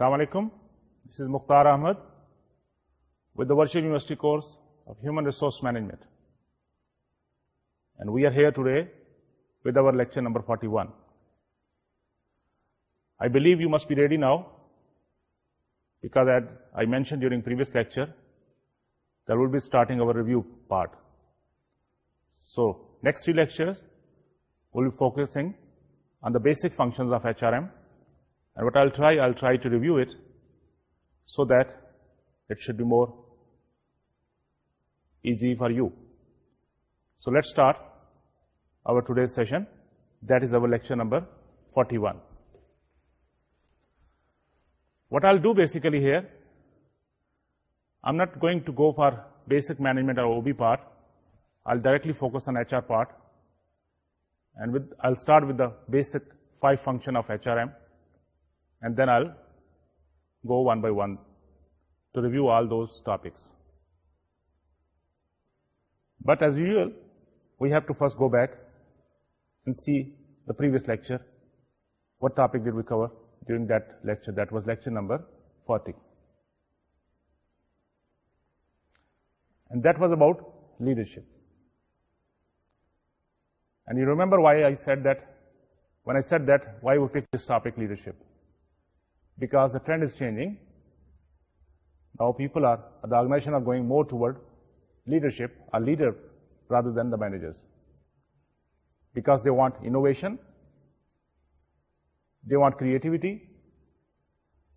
Assalamu alaikum. This is Mukhtar Ahmed with the Virtual University course of Human Resource Management. And we are here today with our lecture number 41. I believe you must be ready now because as I mentioned during previous lecture, that will be starting our review part. So next 3 lectures, we'll be focusing on the basic functions of HRM and what I'll try to review it so that it should be more easy for you. So let's start our today's session. That is our lecture number 41. What I'll do basically here, I'm not going to go for basic management or OB part. I'll directly focus on HR part. And I'll start with the basic 5 functions of HRM and then I'll go one by one to review all those topics. But as usual, we have to first go back and see the previous lecture. What topic did we cover during that lecture? That was lecture number 40. And that was about leadership. And you remember why I said that, when I said that, why we picked this topic, leadership. Because trend is changing now people are a the organisation of going more toward leadership order then the manager want innovation they want creativity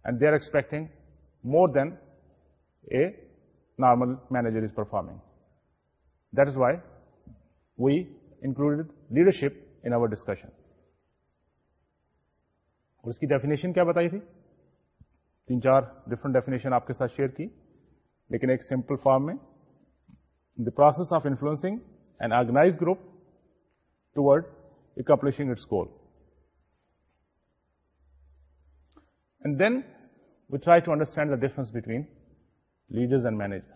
and they are expecting more than a normal manager is performing that is why we included leadership in discussion اس کی definition کیا بتائی تھی تین چار different definition آپ کے ساتھ شیئر کی لیکن ایک سمپل فارم میں the process of influencing and organise group toward accomplishing its goal and then we try to understand the difference between leaders and manager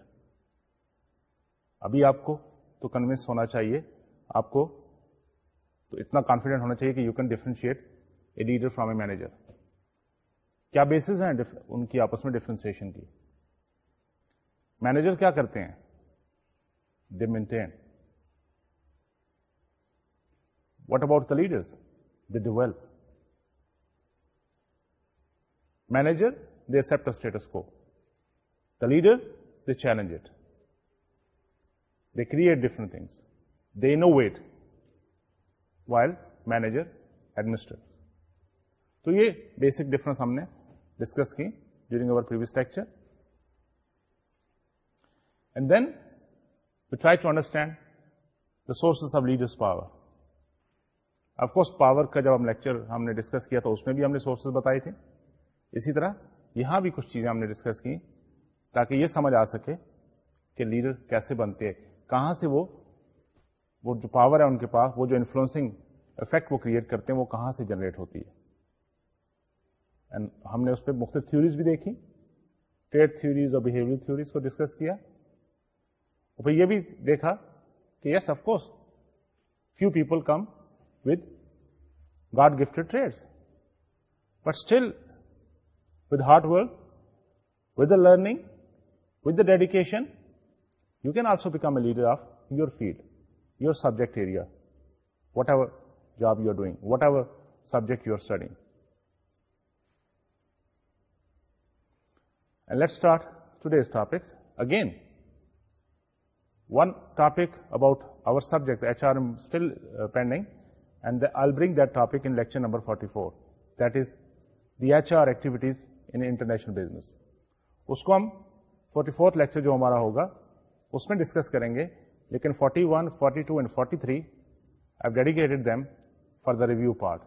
ابھی آپ کو تو کنوینس ہونا چاہیے آپ کو تو اتنا کانفیڈنٹ ہونا چاہیے کہ you can differentiate a leader from a manager کیا بیسز ہیں ان کی آپس میں ڈفرینسیشن کی مینیجر کیا کرتے ہیں they maintain what about the leader they develop manager they accept status quo the leader they challenge it they create different things they know wait while manager administer تو یہ بیسک ڈفرنس ہم نے discuss کی during our previous lecture and then we try to understand the sources of leaders power of course power کا جب ہم lecture ہم نے ڈسکس کیا تو اس میں بھی ہم نے سورسز بتائے تھے اسی طرح یہاں بھی کچھ چیزیں ہم نے ڈسکس کی تاکہ یہ سمجھ آ سکے کہ لیڈر کیسے بنتے ہیں کہاں سے وہ جو پاور ہے ان کے پاس وہ جو انفلوئنسنگ افیکٹ وہ کریٹ کرتے ہیں وہ کہاں سے جنریٹ ہوتی ہے اینڈ ہم نے اس پہ مختلف تھیوریز بھی دیکھی ٹریڈ تھیوریز اور بہیویئر تھیوریز کو ڈسکس کیا اور پھر یہ بھی دیکھا کہ yes of course few people come with God gifted traits but still with hard work with the learning with the dedication you can also become a leader of your field your subject area whatever job you are doing whatever subject you are studying let start today's topics again one topic about our subject H R still pending and I bring the topic in lecture number forty four this the H R activities international business اس کو ہم forty fourth lecture جو ہمارا ہوگا اس میں discuss کریں گے لیکن forty one forty two and forty three dedicated them for the review part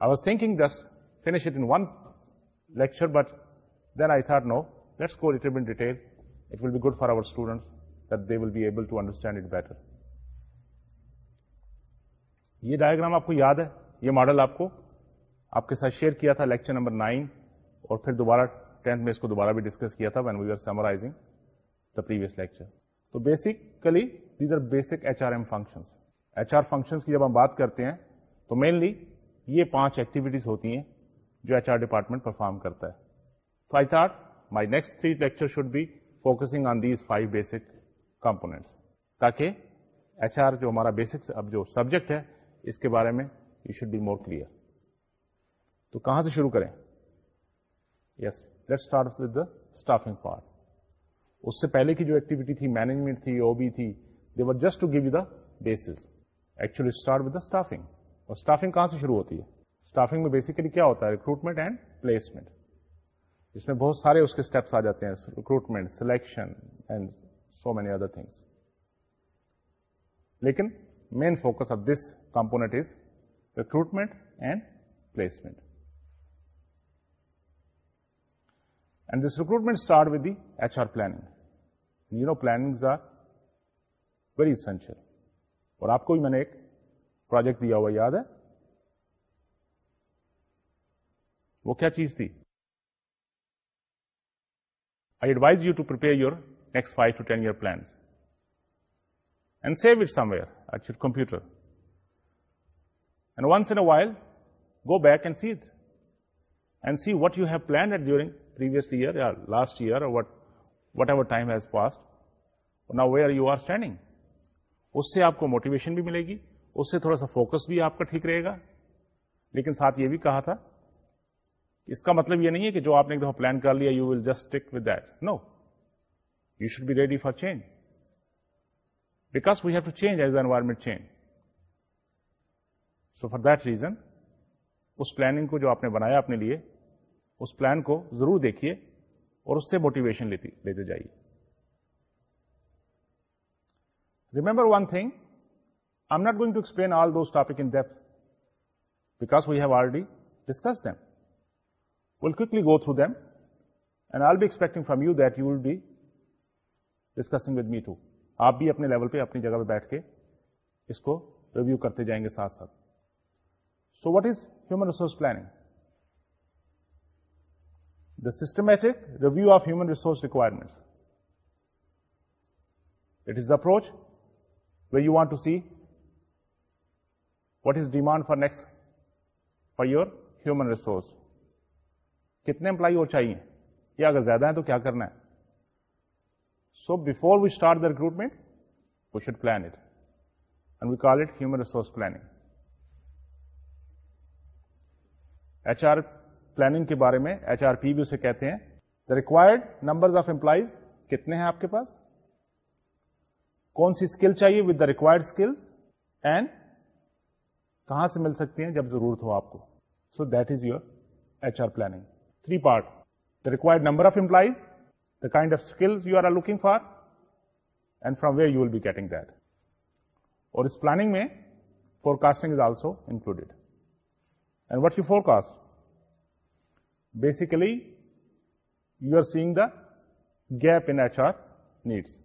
I was thinking this finish it in lecture but diagram آپ کو یاد ہے یہ ماڈل آپ کو آپ کے ساتھ شیئر کیا تھا لیکچر نمبر نائن اور پھر دوبارہ بھی ڈسکس کیا تھا when we are summarising basic H R M functions H R functions کی جب ہم بات کرتے ہیں تو مینلی یہ پانچ ایکٹیویٹیز ہوتی ہیں جو ایچ آر ڈپارٹمنٹ پرفارم کرتا ہے focusing on these five basic components تاکہ ایچ آر جو ہمارا بیسک اب جو سبجیکٹ ہے اس کے بارے میں you should be more clear تو کہاں سے شروع کریں yes let start with staffing part اس سے پہلے کی جو ایکٹیویٹی تھی مینجمنٹ تھی او بی تھی دی just to give you the base actually start with staffing کہاں سے شروع ہوتی ہے اسٹافنگ میں بیسیکلی کیا ہوتا ہے ریکروٹمنٹ اینڈ پلیسمنٹ میں بہت سارے اس کے اسٹیپس آ جاتے ہیں recruitment selection and so many other things لیکن main focus of this component is recruitment and placement and this recruitment start with the H R planning you know planning are very essential اور آپ کو بھی میں نے ایک project دیا ہوا یاد ہے وہ کیا چیز تھی either your next five to ten year plans and see what somewhere computers and a wild go back and see it and see what you have planning previous year یا last year whatever time has passed نا وے are you are standing اس سے آپ کو motivation بھی ملے گی اس سے تھوڑا سا فوکس بھی آپ کا ٹھیک رہے گا لیکن ساتھ یہ بھی کہا تھا اس کا مطلب یہ نہیں ہے کہ جو آپ نے ایک دفعہ پلان کر لیا you will just stick with that no you should be ready for change because we have to change as environment change so for that reason اس پلاننگ کو جو آپ نے بنایا اپنے لیے اس پلان کو ضرور دیکھیے اور اس سے موٹیویشن لیتے جائیے remember one thing I am not going to explain all those topic in deep because we have already discuss them ولکوکلی go through them and I be expecting from you that you would be discussing with me to آپ بھی اپنے level پہ اپنی جگہ پہ بیٹھ کے اس کو ریویو کرتے جائیں گے ساتھ ساتھ so what is human resource planning the systematic review of human resource requirement it is approach we you want to see what is demand for next for your human resource کتنے employee اور چاہیے یا اگر زیادہ ہیں تو کیا کرنا ہے so before we start the recruitment we should plan it and we call it human resource planning H R planning کے بارے میں ایچ آر پی بھی اسے کہتے ہیں the required number of employees کتنے ہیں آپ کے پاس کون سی اسکل چاہیے with the required skill and کہاں سے مل سکتی ہیں جب ضرورت ہو آپ کو so that is your H R planning three-part: the required number of employees, the kind of skills you are looking for, and from where you will be getting that. Or is planning mein, forecasting is also included. And what you forecast? Basically, you are seeing the gap in HR needs.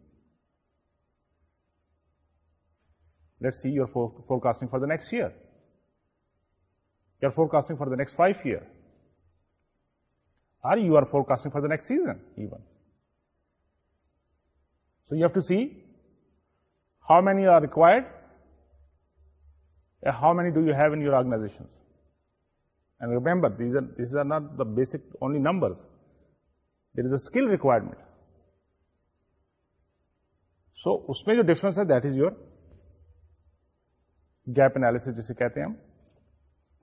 Let's see your forecasting for the next year. You are forecasting for the next 5 years. You are forecasting for the next season even so you have to see how many you are required how many do you have your آرگنائزیشنبر these are not the basic only number there is a skill requirement so اس میں جو difference ہے that is your gap analysis جسے کہتے ہیں ہم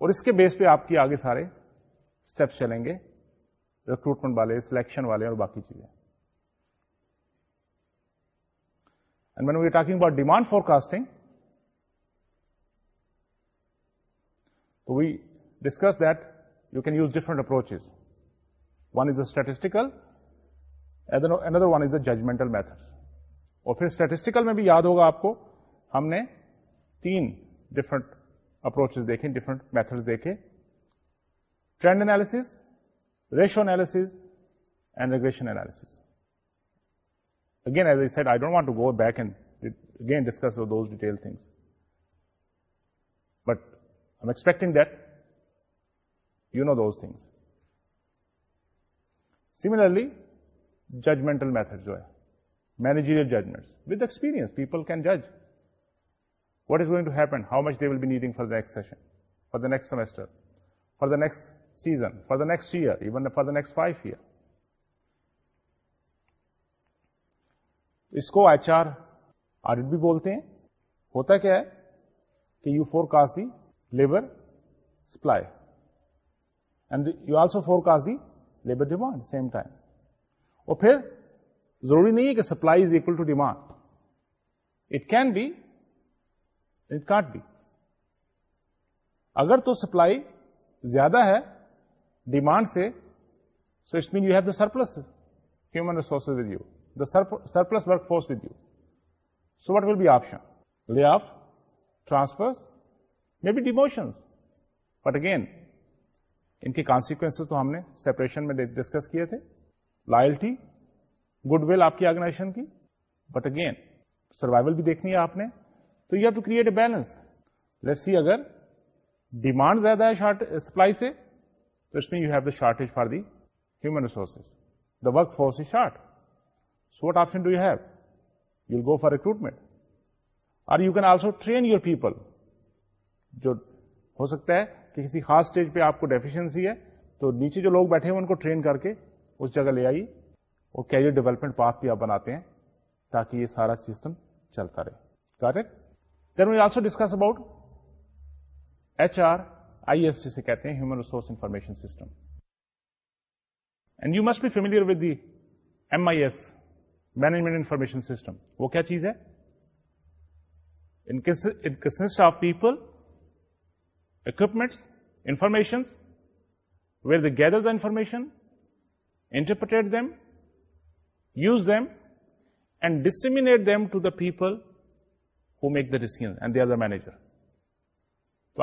اور اس کے بیس پہ آپ کے آگے سارے اسٹیپس چلیں گے ریکروٹمنٹ والے سلیکشن والے اور باقی چیزیں and mean we are talking about demand four casting تو we discuss that you can use different approach one is a statistical اندر one is a judgmental method اور پھر اسٹیٹسٹیکل میں بھی یاد ہوگا آپ کو ہم نے تین ڈفرنٹ اپروچ دیکھے ڈفرنٹ میتھڈ دیکھے trend analysis ratio analysis and regression analysis. Again, as I said, I don't want to go back and again discuss those detailed things, but I'm expecting that you know those things. Similarly, judgmental methods, managerial judgments. With experience, people can judge what is going to happen, how much they will be needing for the next session, for the next semester, for the next season for the next year even for the next five year اس کو H R audit بھی بولتے ہیں ہوتا کیا ہے کہ you forecast the labour supply and you also forecast the labour demand same time اور پھر ضروری نہیں ہے کہ supply is equal to demand it can be it can't be اگر تو سپلائی زیادہ ہے ڈیمانڈ سے so it mean you have the surplus human resource with you the surplus work force what will be option lay off transfer transfers, be demotions. But again ان کے consequence ہم نے separation میں discuss کیے تھے loyalty goodwill آپ کی organization کی بٹ اگین سروائول بھی دیکھنی ہے آپ نے تو you have to create a balance let see اگر ڈیمانڈ زیادہ ہے شارٹ سپلائی سے تو اس میں you have the shortage for the human resources the work force is short so what option do you you have go for recruitment اور you can also train your people جو ہو سکتا ہے کہ کسی خاص اسٹیج پہ آپ کو ڈیفیشنسی ہے تو نیچے جو لوگ بیٹھے ہیں ان کو ٹرین کر کے اس جگہ لے آئیے اور کیریئر ڈیولپمنٹ پاس بھی آپ بناتے ہیں تاکہ یہ سارا سسٹم چلتا رہے correct then we also discuss about H R I S جسے کہتے ہیں human resource information system and you must be familiar with the M I S management information system وہ کیا چیز ہے of people equipments information gather the information interpret them use them and disseminate them to the people who make the decision and they are the manager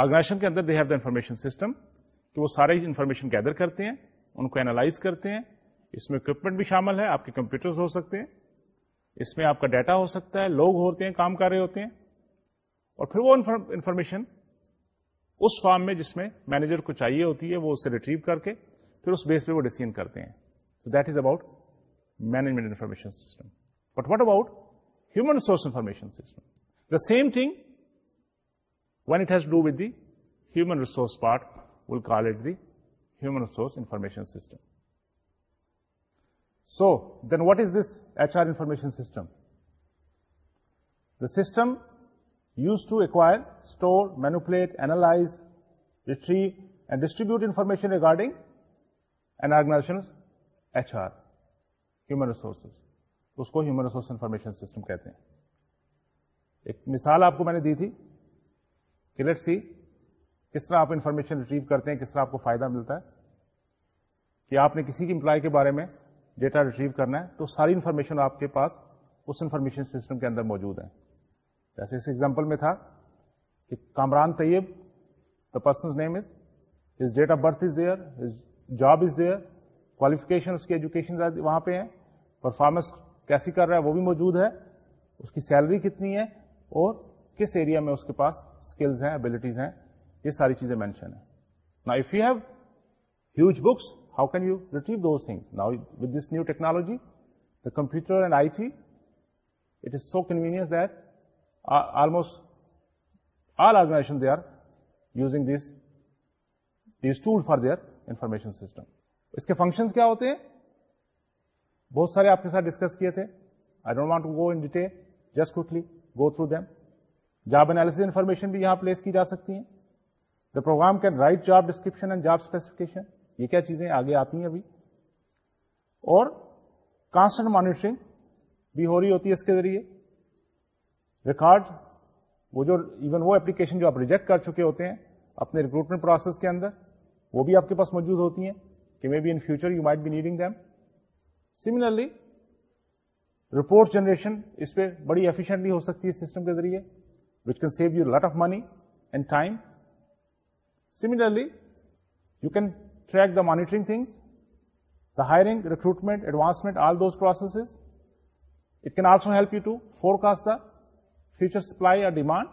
organization کے اندر they have the information system کہ وہ سارے information gather کرتے ہیں ان کو analyse کرتے ہیں اس میں اکوپمنٹ بھی شامل ہے آپ کے کمپیوٹر ہو سکتے ہیں اس میں آپ کا ڈیٹا ہو سکتا ہے لوگ ہوتے ہیں کام کر رہے ہوتے ہیں اور پھر وہ انفارمیشن اس فارم میں جس میں مینیجر کو چاہیے ہوتی ہے وہ اسے ریٹریو کر کے پھر اس بیس پہ وہ ڈیسیزن کرتے ہیں تو that is about management information system but what about human resource information system the same thing human resource part will call the human resource information system so then what is this H R information system? The system use to acquire, store, analyze analyze, and distribute information regarding an organization H R human resources. اس کو human resource information system کہتے ہیں ایک مثال آپ کو میں نے دی تھی کہ لیٹ سی کس طرح آپ انفارمیشن ریٹریو کرتے ہیں کس طرح آپ کو فائدہ ملتا ہے کہ آپ نے کسی کی امپلائی کے بارے میں ڈیٹا ریٹریو کرنا ہے تو ساری انفارمیشن آپ کے پاس اس انفارمیشن سسٹم کے اندر موجود ہے جیسے اس ایگزامپل میں تھا کہ Kamran Tayyab the person name is his date of birth is their job is their qualification اس کی ایجوکیشن وہاں پہ ہیں پرفارمنس کیسی کر رہا ہے وہ بھی موجود ہے اس کی سیلری کتنی ہے اور کس ایریا میں اس کے پاس اسکلز ہیں ابلیٹیز ہیں یہ ساری چیزیں مینشن ہیں نا if you have huge books how can you retrieve those thing now this new technology the computer and I T it is so convenience that almost all organization they are using this these tool for their information system اس کے functions کیا ہوتے ہیں بہت سارے آپ کے ساتھ ڈسکس کیے تھے I don't want to go in detail just quickly go through them job analysis information بھی یہاں پلیس کی جا سکتی ہیں the program can write job description and job specification یہ کیا چیزیں آگے آتی ہیں ابھی اور کانسٹنٹ مانیٹرنگ بھی ہو رہی ہوتی ہے اس کے ذریعے ریکارڈ وہ جو ایون وہ اپلیکیشن جو آپ ریجیکٹ کر چکے ہوتے ہیں اپنے ریکروٹمنٹ پروسیس کے اندر وہ بھی آپ کے پاس موجود ہوتی ہیں کہ may be in future you might be needing them similarly report generation اس پہ بڑی ایفیشنٹلی ہو سکتی ہے سسٹم کے ذریعے which can save you a lot of money and time. Similarly, you can track the monitoring things, the hiring, recruitment, advancement, all those processes. It can also help you to forecast the future supply or demand.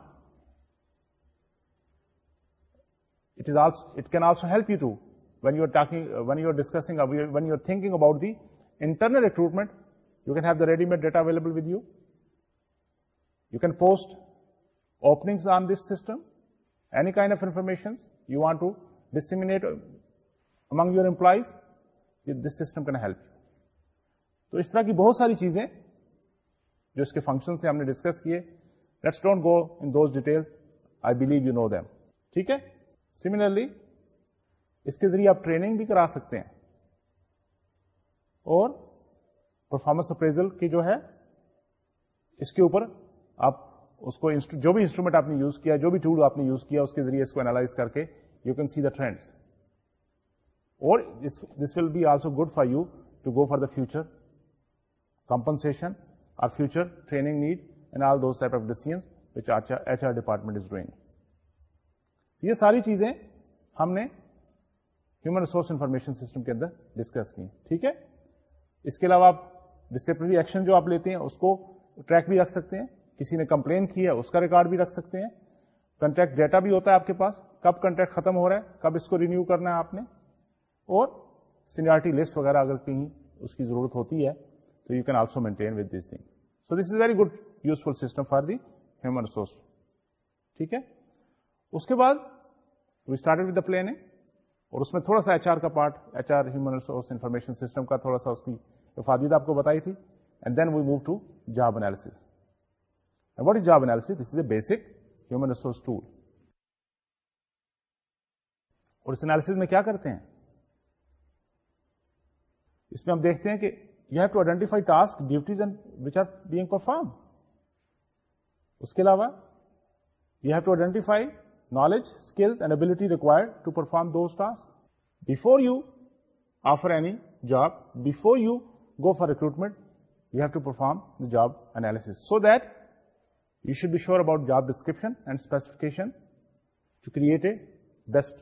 It can also help you to, uh, uh, when you're thinking about the internal recruitment, you can have the ready-made data available with you. You can post openings on this system, any kind of information you want to disseminate among your employees, this system can help you. تو اس طرح کی بہت ساری چیزیں جو اس کے function سے ہم نے ڈسکس کیے let's don't go in those detail I believe you know them ٹھیک ہے سملرلی اس کے ذریعے آپ ٹریننگ بھی کرا سکتے ہیں اور پرفارمنس اپریزل کی جو ہے اس کے اوپر آپ اس کو جو بھی انسٹرومنٹ آپ نے یوز کیا جو بھی ٹول آپ نے یوز کیا اس کے ذریعے اس کو اینالائز کر کے you can see the trends اور this will be also good for you to go for the future compensation or future training need and all those type of decisions which H R department is doing یہ ساری چیزیں ہم نے human resource information system کے اندر discuss کی ٹھیک ہے اس کے علاوہ آپ ڈسپلری ایکشن جو آپ لیتے ہیں اس کو ٹریک بھی رکھ سکتے ہیں کسی نے کمپلین کی ہے اس کا ریکارڈ بھی رکھ سکتے ہیں کنٹیکٹ ڈیٹا بھی ہوتا ہے آپ کے پاس کب کنٹریکٹ ختم ہو رہا ہے کب اس کو رینیو کرنا ہے آپ نے اور سینی لسٹ وغیرہ اگر کہیں اس کی ضرورت ہوتی ہے تو you can also maintain with this thing so this is very good useful system for the human resource ٹھیک ہے اس کے بعد we started with the plan اور اس میں تھوڑا سا ایچ آر کا part H R human resource information system کا تھوڑا سا اس کی افادیت آپ کو بتائی تھی and then we move to job analysis what is job analysis this is a basic human resource tool اور اس اینالس میں کیا کرتے ہیں اس میں ہم دیکھتے ہیں کہ you have to identify task duties and which org perform اس کے علاوہ you have to identify knowledge skills and ability required to perform those task before you offer any job before you go for recruitment you have to perform the job analysis so that should should sure about job description and specification to create a best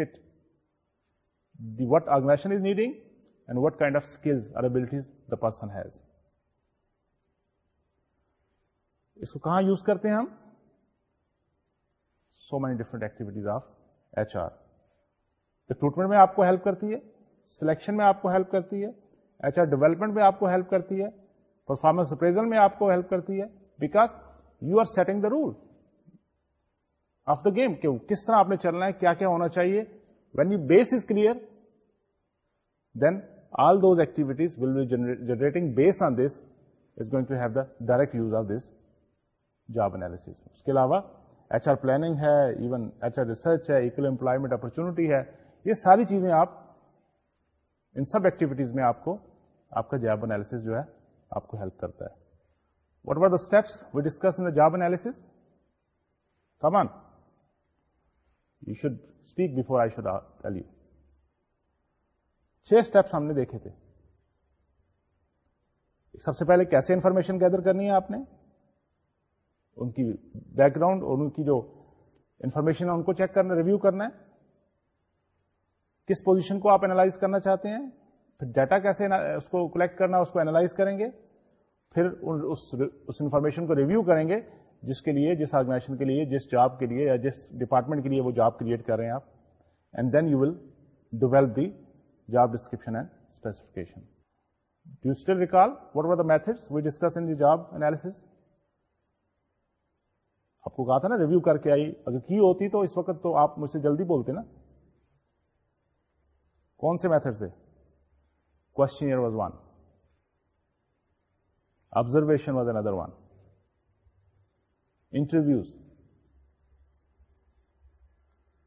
best the what what and what kind of skills the person has اس کو کہاں use کرتے ہیں ہم so many different activities of H R recruitment میں آپ کو help کرتی ہے سلیکشن میں آپ کو ہیلپ کرتی ہے ایچ آر ڈیولپمنٹ میں آپ کو ہیلپ کرتی ہے پرفارمنس اپریزل میں آپ کو ہیلپ کرتی ہے because you are setting the role of the game کہ کس طرح آپ نے چلنا ہے کیا کیا ہونا چاہیے when you base is clear then all those activities will be generating base on this is going to have the direct use of this job analysis اس کے علاوہ ایچ آر پلاننگ ہے ایون ایچ آر ریسرچ ہے employment ہے یہ ساری چیزیں آپ ان سب ایکٹیویٹیز میں آپ کو آپ کا جاب انالیس جو ہے آپ کو ہیلپ کرتا ہے what are the steps we discuss analysis come you should speak before I should چھ اسٹیپس ہم نے دیکھے تھے سب سے پہلے کیسے انفارمیشن گیدر کرنی ہے آپ نے ان کی بیک گراؤنڈ اور ان کی جو انفارمیشن ہے ان کو چیک کرنا ریویو کرنا ہے کس پوزیشن کو آپ اینالائز کرنا چاہتے ہیں پھر ڈیٹا کیسے اس کو کلیکٹ کرنا اس کو اینالائز کریں گے پھر اس انفارمیشن کو ریویو کریں گے جس کے لیے جس آرگنائزیشن کے لیے جس جاب کے لیے یا جس ڈپارٹمنٹ کے لیے وہ جاب کریٹ کر رہے ہیں آپ and then you will develop the job description and specification still recall what are the methods we discuss in the job analysis آپ کو کہا تھا نا ریویو کر کے آئی اگر کی ہوتی تو اس وقت تو آپ مجھ سے جلدی بولتے نا کون سے میتھڈ تھے question was one observation was another one interviews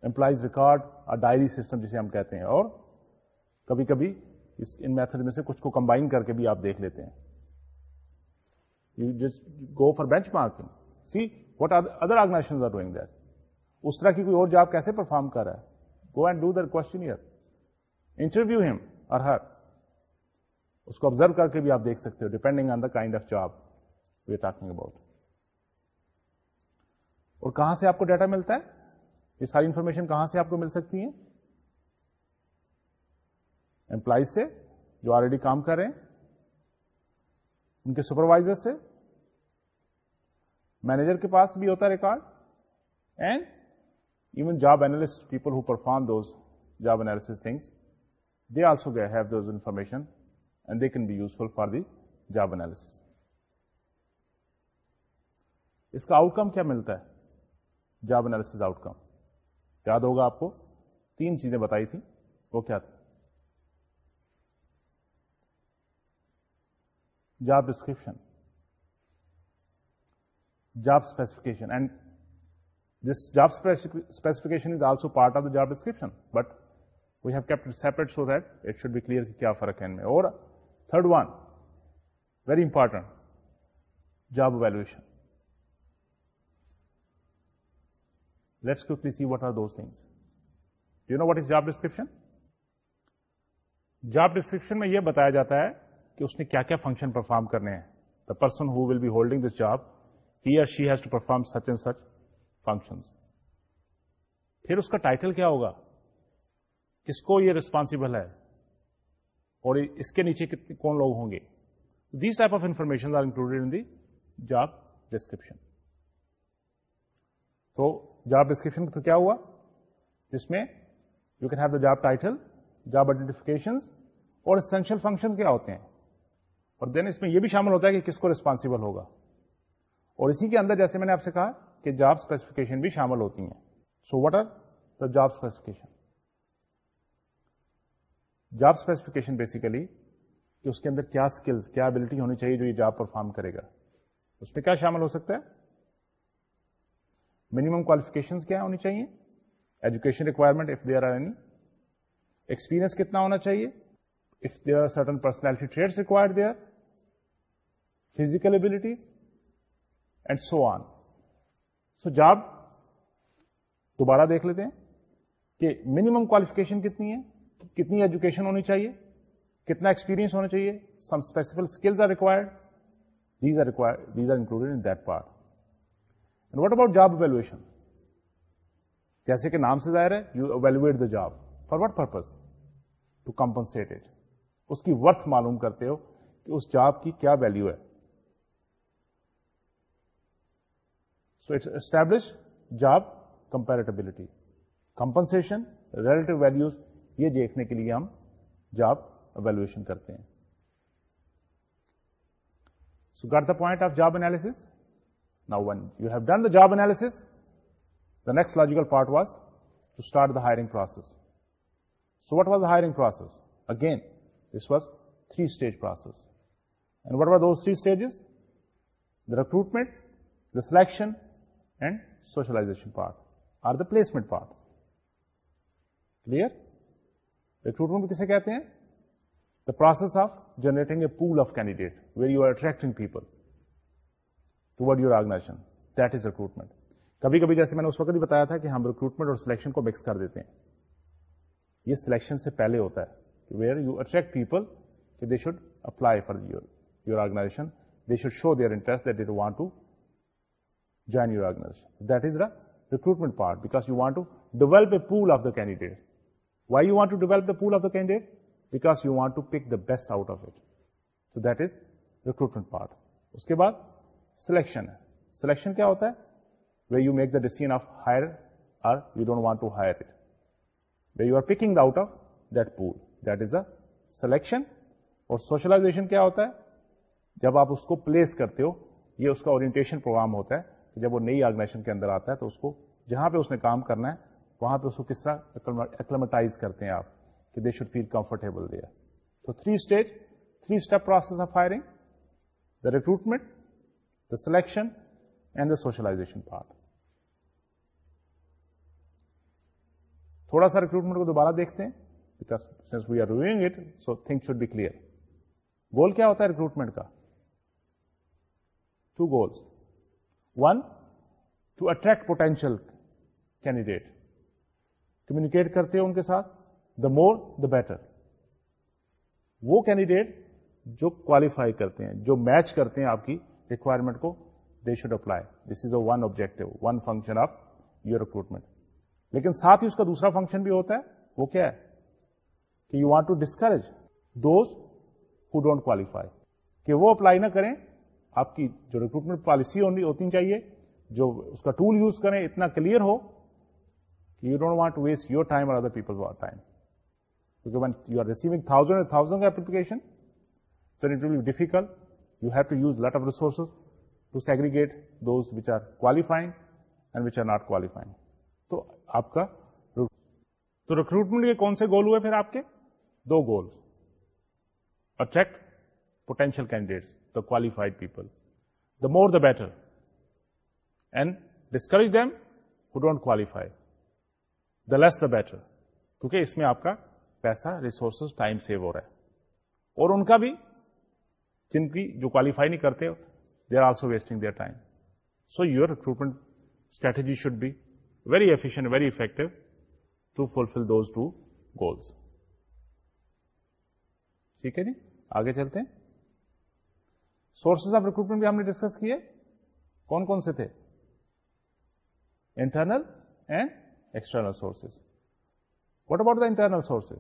employees record اور ڈائری سسٹم جسے ہم کہتے ہیں اور کبھی کبھی ان میتھڈ میں سے کچھ کو کمبائن کر کے بھی آپ دیکھ لیتے ہیں you go for bench see what other organization are doing that اس طرح کی کوئی اور جاب کیسے پرفارم کر رہا ہے go and do their question interview ہم اور ہر اس کو آبزرو کر کے بھی آپ دیکھ سکتے ہو depending on the kind of job we talking about اور کہاں سے آپ کو ڈیٹا ملتا ہے یہ ساری انفارمیشن کہاں سے آپ کو مل سکتی ہے امپلائیز سے جو آلریڈی کام کر رہے ہیں ان کے سپروائزر سے مینیجر کے پاس بھی ہوتا ہے record and even job analyst people who perform those job analysis things they also گئی have those information they can be useful for the job analysis. اس کا آؤٹ کم کیا ملتا ہے جاب انالیس آؤٹ کم یاد ہوگا آپ کو تین چیزیں بتائی تھی وہ کیا تھی job description job specification and this job specification is also part of the job description but we have kept separate so that it should be clear کہ کیا فرق ہے ان میں اور third one very important job evaluation let's see what are those things you know what is job description job description میں یہ بتایا جاتا ہے کہ اس نے کیا کیا فنکشن پرفارم کرنے ہیں the person who will be holding this job he are she has to perform such and such function پھر اس کا ٹائٹل کیا ہوگا کس کو یہ ریسپانسبل ہے اور اس کے نیچے کتنے کون لوگ ہوں گے these type of information are included in the job description تو جاب ڈسکرپشن کیا ہوا جس میں you can have the job title job identification اور اسینشیل فنکشن کیا ہوتے ہیں اور دین اس میں یہ بھی شامل ہوتا ہے کہ کس کو ریسپانسبل ہوگا اور اسی کے اندر جیسے میں نے آپ سے کہا کہ جاب اسپیسیفکیشن بھی شامل ہوتی ہیں so what are the job specification job specification basically کہ اس کے اندر کیا اسکلس کیا ابلٹی ہونی چاہیے جو یہ جاب پرفارم کرے گا اس میں کیا شامل ہو سکتا ہے منیمم کوالیفکیشن کیا ہونی چاہیے education requirement if they are are any experience کتنا ہونا چاہیے if they are certain personality trait required they are physical abilities and so on so job دوبارہ دیکھ لیتے ہیں کہ منیمم کوالیفکیشن کتنی ہے کتنی ایجوکیشن ہونی چاہیے کتنا ایکسپیرینس ہونا چاہیے some skills are required these are these are included in that part and what about job evaluation جیسے کہ نام سے ظاہر ہے you evaluate the job for what purpose to compensate it اس کی ورتھ معلوم کرتے ہو کہ اس جاب کی کیا ویلو ہے so it's establish job comparability compensation relative values یہ دیکھنے کے لیے ہم جاب اویلویشن کرتے ہیں سو گٹ the point of job analysis now when you have done the job analysis the next logical part was to start the hiring process so what was the hiring process again this was three stage process and what are those three stages the recruitment the selection and socialization part or the placement part clear recruitment کسے کہتے ہیں the process of generating a pool of candidate where you are attracting people toward your organization that is recruitment کبھی کبھی جیسے میں نے اس وقت بھی بتایا تھا کہ ہم ریکروٹمنٹ اور سلیکشن کو مکس کر دیتے ہیں یہ سلیکشن سے پہلے ہوتا ہے ویئر یو اٹریکٹ پیپل کہ they should apply for your your organization they should show their interest that date want to join your organization that is the recruitment part because you want to develop a pool of the candidate pool of the candidate because to pick the best out of it so that is recruitment part اس کے بعد selection selection کیا ہوتا ہے we you make the decision of hire want to hire it are picking the out of دولٹ is a selection اور socialisation کیا ہوتا ہے جب آپ اس کو پلیس کرتے ہو یہ اس کا اورینٹیشن پروگرام ہوتا ہے کہ جب وہ نئی آرگنائزیشن کے اندر آتا ہے تو اس کو جہاں پہ اس نے کام کرنا ہے وہاں پہ اس کو کس طرح ایکلمیٹائز کرتے ہیں آپ کہ دے شوڈ فیل کمفرٹیبل دیا تو three stage three step process of hiring the recruitment the selection and the socialisation part تھوڑا سا ریکروٹمنٹ کو دوبارہ دیکھتے ہیں because since we are doing it so thing should be clear goal کیا ہوتا ہے ریکروٹمنٹ کا two goals one to attract potential candidate communicate کرتے ہو ان کے ساتھ دا مور دا بیٹر وہ کینڈیڈیٹ جو کوالیفائی کرتے ہیں جو میچ کرتے ہیں آپ کی ریکوائرمنٹ کو they should apply this is a one objective one function of your recruitment لیکن ساتھ ہی اس کا دوسرا فنکشن بھی ہوتا ہے وہ کیا ہے کہ you want to discourage those who don't qualify کہ وہ اپلائی نہ کریں آپ کی جو ریکروٹمنٹ پالیسی ہوتی چاہیے جو اس کا ٹول یوز کریں اتنا کلیئر ہو don't want to waste your time اور ارد people when you are receiving thousand thousand کا difficult you have to use lot of resources to segregate those which are qualifying تو آپ کا تو ریکروٹمنٹ کے کون سے گول ہوئے آپ کے دو goals attract potential candidates the qualified people the more the better and discourage them who don't qualify the less the better کیونکہ اس میں آپ کا پیسہ ریسورسز ٹائم سیو ہو رہا ہے اور ان کا بھی جن کی جو کوالیفائی نہیں کرتے they are also wasting their time so your recruitment strategy should be very efficient very effective to fulfil those two goals ٹھیک ہے جی آگے چلتے ہیں سورسز آف ریکروٹمنٹ بھی ہم نے ڈسکس کیے کون کون سے تھے internal and external sources what about the internal sources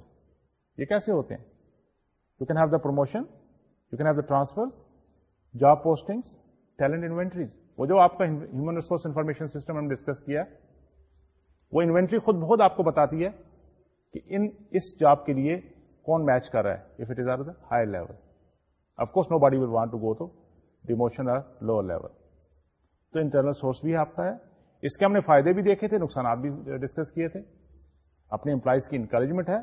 یہ کیسے ہوتے ہیں you can have the promotion you can have the transfer job posting talent inventories وہ جو آپ کا ہیومن ریسورس انفارمیشن سسٹم ہم ڈسکس کیا وہ انوینٹری خود بہت آپ کو بتاتی ہے کہ ان اس جاب کے لیے کون میچ کر رہا ہے if it is or the high level of course nobody will want to go demotion or lower level تو انٹرنل سورس بھی آپ کا ہے اس کے ہم نے فائدے بھی دیکھے تھے نقصانات بھی ڈسکس کیے تھے اپنے امپلائیز کی انکریجمنٹ ہے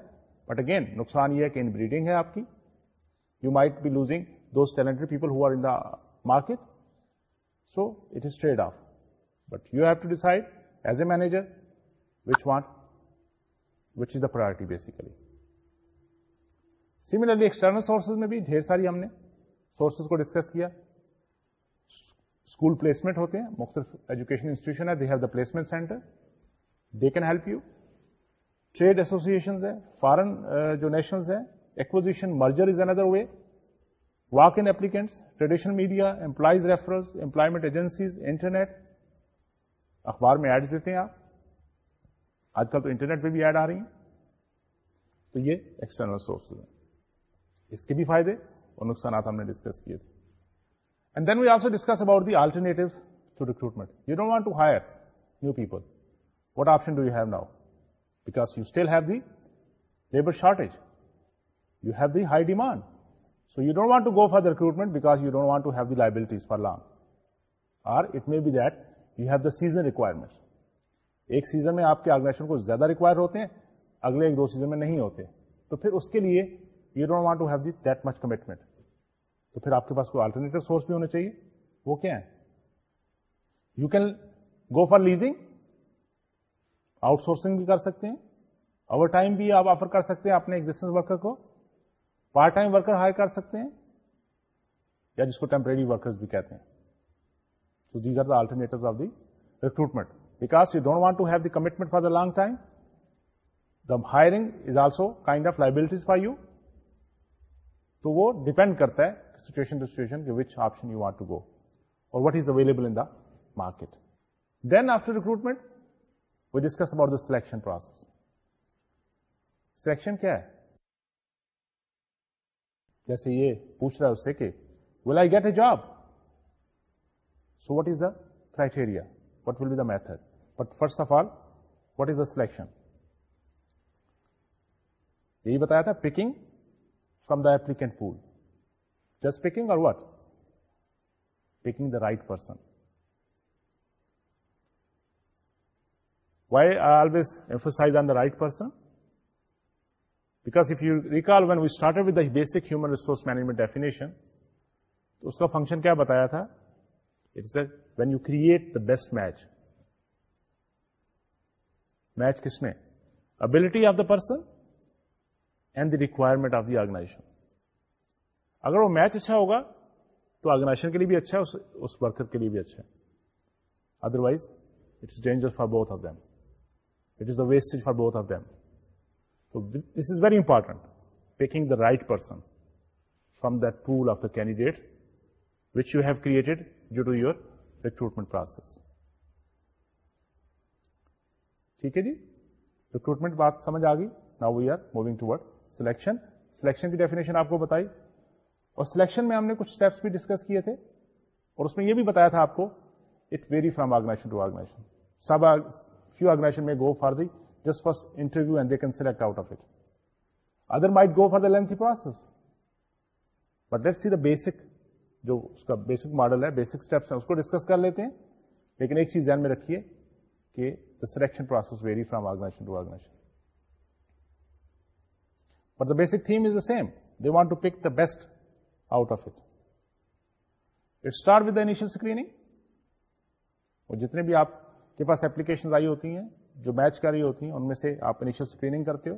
بٹ اگین نقصان یہ ہے کہ ان بریڈنگ ہے آپ کی you might be losing those talented people who are in market so it is trade off but you have to decide as a manager which want which is the priority basically similarly external sources میں بھی ڈھیر ساری ہم نے sources کو discuss کیا school placement ہوتے ہیں مختلف ایجوکیشن انسٹیٹیوشن ہے they have the placement centre they can help you trade association foreign جو نیشنز ہیں ایکوزیشن مرجر از اندر way walk in applicants traditional media employees reference employment agencies internet اخبار میں ایڈز دیتے ہیں آپ آج کل تو انٹرنیٹ پہ بھی ایڈ آ رہی ہیں تو یہ ایکسٹرنل سورسز ہیں اس کے بھی فائدے اور نقصانات ہم نے ڈسکس کیے تھے وٹ آپشن ہیو دیبر shortage you have the high demand so you don't want to go for the the recruitment because you don't want to have دیار long or it may be you have the season requirement ایک season میں آپ کے organisation کو زیادہ require ہوتے ہیں اگلے ایک دو سیزن میں نہیں ہوتے تو پھر اس کے لیے you don't want to that much commitment تو پھر آپ کے پاس کوئی آلٹرنیٹ سورس بھی ہونا چاہیے وہ کیا ہے you can go for leasing outsourcing بھی کر سکتے ہیں اوور ٹائم بھی آپ آفر کر سکتے ہیں اپنے ایگزٹنس ورکر کو پارٹ ٹائم ورکر ہائر کر سکتے ہیں یا جس کو ٹیمپرری ورکر بھی کہتے ہیں تو these are the alternative of the recruitment because you don't want to have the commitment for the long time the hiring is also kind of liabilities for you تو وہ ڈیپینڈ کرتا ہے situation to situation which option you want to go اور what is available in the market then after recruitment we discuss about the selection process selection کیا ہے جیسے یہ پوچھ رہا ہے اس سے کہ will I get a job so what is the criteria what will be the method but first of all what is the selection یہی بتایا تھا picking from the applicant pool جس پیکنگ اور what picking the right person why I always ایمفوسائز on the right person back if you recall when we start with the basic human resource management definition تو اس کا function کیا بتایا تھا it's a when you create the best match match کس میں ability of the person and the requirement of the organization اگر وہ میچ اچھا ہوگا تو آرگنائزیشن کے لیے بھی اچھا ہے اس ورکر کے لیے بھی اچھا ہے otherwise it danger for both of them it is the waste for both of them important picking the right person from that pool of the candidate which you have created due to your recruitment process ٹھیک ہے جی recruitment بات سمجھ آ گئی now we are moving to word selection selection کی definition آپ کو بتائی اور سلیکشن میں ہم نے کچھ اسٹیپس بھی ڈسکس کیے تھے اور اس میں یہ بھی بتایا تھا آپ کو it vary from organization to organization سب فیو آرگنائزیشن میں go for the just first interview and they can select out of it other might go for the lengthy process but let see the basic جو اس کا basic model ہے basic steps ہیں اس کو discuss کر لیتے ہیں لیکن ایک چیز ذہن میں رکھیے کہ the selection process vary from organization to organization basic theme is they want to pick the best out of it اور جتنے بھی آپ کے پاس اپلیکیشن جو میچ کر رہی ہوتی ہیں ان میں سے آپ انیشل انشیئل کرتے ہو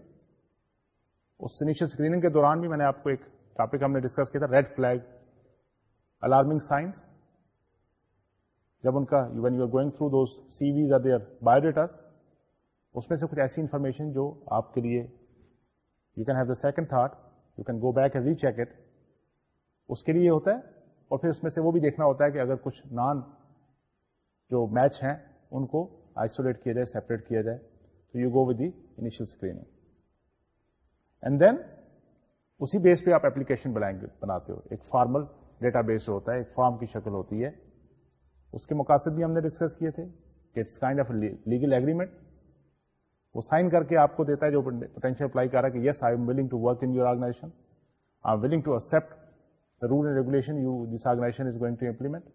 اس انیشل اسکرین کے دوران بھی میں نے آپ کو ایک ٹاپک ہم نے ڈسکس کیا تھا ریڈ فلیگ الارمنگ سائنس جب ان کا when you are going through those C ways are their biodatas اس میں سے کچھ ایسی انفارمیشن جو آپ کے لیے you can have the second thought you can go back recheck it اس کے لیے ہوتا ہے اور پھر اس میں سے وہ بھی دیکھنا ہوتا ہے کہ اگر کچھ نان جو میچ ہیں ان کو آئسولیٹ کیا جائے سیپریٹ کیا جائے تو you go with the initial base پہ آپ اپلیکیشن بناتے ہو ایک فارمل ڈیٹا بیس ہوتا ہے ایک فارم کی شکل ہوتی ہے اس کے مقاصد بھی ہم نے ڈسکس کیے تھے it's kind of legal agreement وہ سائن کر کے آپ کو دیتا ہے جو پوٹینشیل اپلائی کر رہا ہے کہ yes I am willing to work in your organization I willing to accept rule and regulation you this organization is going to implement